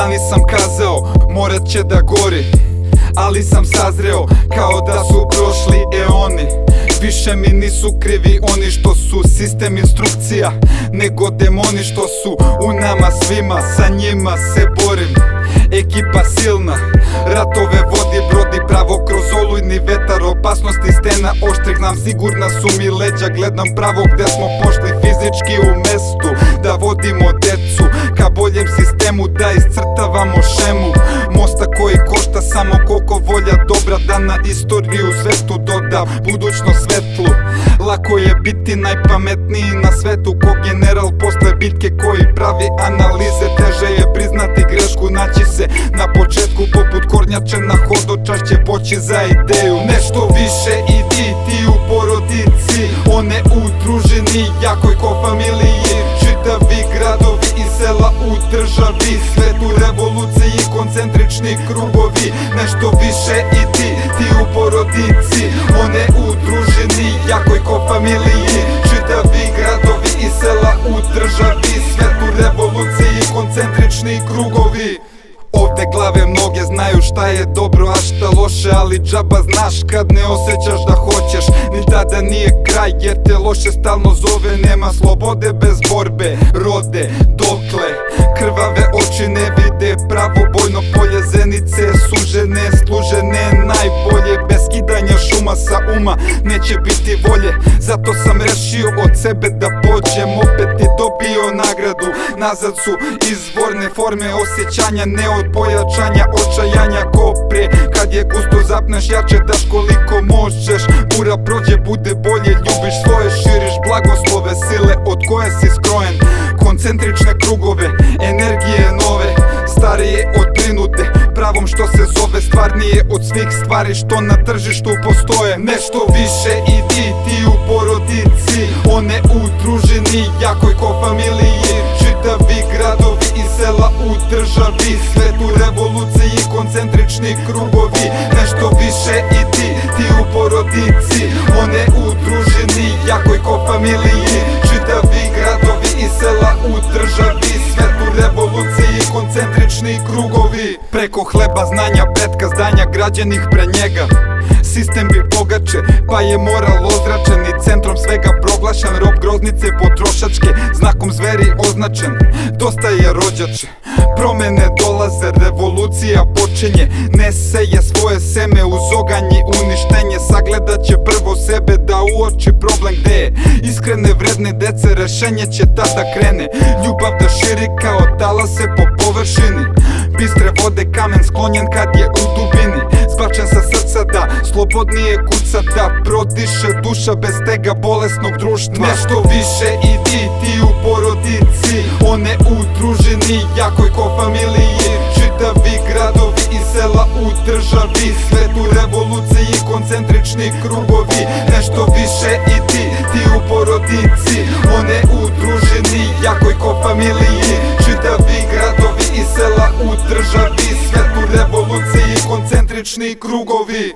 Lani sam kazao, morat će da gori Ali sam sazreo, kao da su prošli eoni. Više mi nisu krivi oni što su sistem instrukcija Nego demoni što su u nama svima Sa njima se borim. Ekipa silna, ratove vodi brodi pravo kroz olujni vetar Opasnosti stena oštrih nam sigurna su mi leđa Gledam pravo gde smo pošli fizički u mestu Da na istoriju svetu doda budućno svetlu Lako je biti najpametniji na svetu. Ko general posle bitke koji pravi analize Teže je priznati grešku, naći se na početku Poput kornjače na hodočašće poći za ideju. Nešto više idi ti u porodici One udruženi jakoj ko familiji državi Svet u revoluciji koncentrični krugovi. Nešto više idi ti u porodici One udruženi jakoj ko familiji. Čitavi gradovi i sela u državi Svet u revoluciji koncentrični krugovi Ovde glave mnoge znaju šta je dobro, a šta loše Ali džaba znaš kad ne osjećaš da hoćeš. Ni tada nije kraj jer te loše stalno zove Nema slobode bez borbe, rode, dokle? Krvave oči ne vide pravo bojno polje Zenice sužene, služene najbolje. Bez skidanja šuma sa uma neće biti volje. Zato sam rešio od sebe da pođem Opet dobio nagradu Nazad su izvorne forme osjećanja Ne od pojačanja očajanja. Ko pre Kad je gusto zapneš jače daš koliko možeš. Bura prođe bude bolje ljubiš svoje Širiš blagoslove sile od koje si skrojen. Koncentrične krugove, energije se zove Stvarnije od svih stvari što na tržištu postoje. Nešto više idi ti u porodici One udruženi jakoj ko familiji. Čitavi gradovi i sela u državi Svet u revoluciji koncentrični krugovi. Nešto više idi ti u porodici One udruženi jakoj ko familiji. Čitavi gradovi i sela u državi koncentrični krugovi. Preko hleba znanja petka zdanja građenih pre njega. Sistem bi bogače, pa je moral ozračen I centrom svega proglašen. Rob groznice potrošačke Znakom zveri označen, dosta je rođače Promene dolaze, revolucija počinje. Ne seje svoje seme uz oganje uništenje Sagledat će prvo sebe da uoči problem gde je Iskrene vredne dece rešenje će tada krene. Ljubav da širi kao talase po površini. Bistre vode kamen sklonjen kad je u dubini. Zbačen sa srca da slobodnije kuca Da prodiše duša bez tega bolesnog društva. Nešto više idi ti u porodici One udruženi jakoj ko familiji u porodici One udruženi jakoj ko familiji. Čitavi gradovi i sela u državi Svet u revoluciji koncentrični krugovi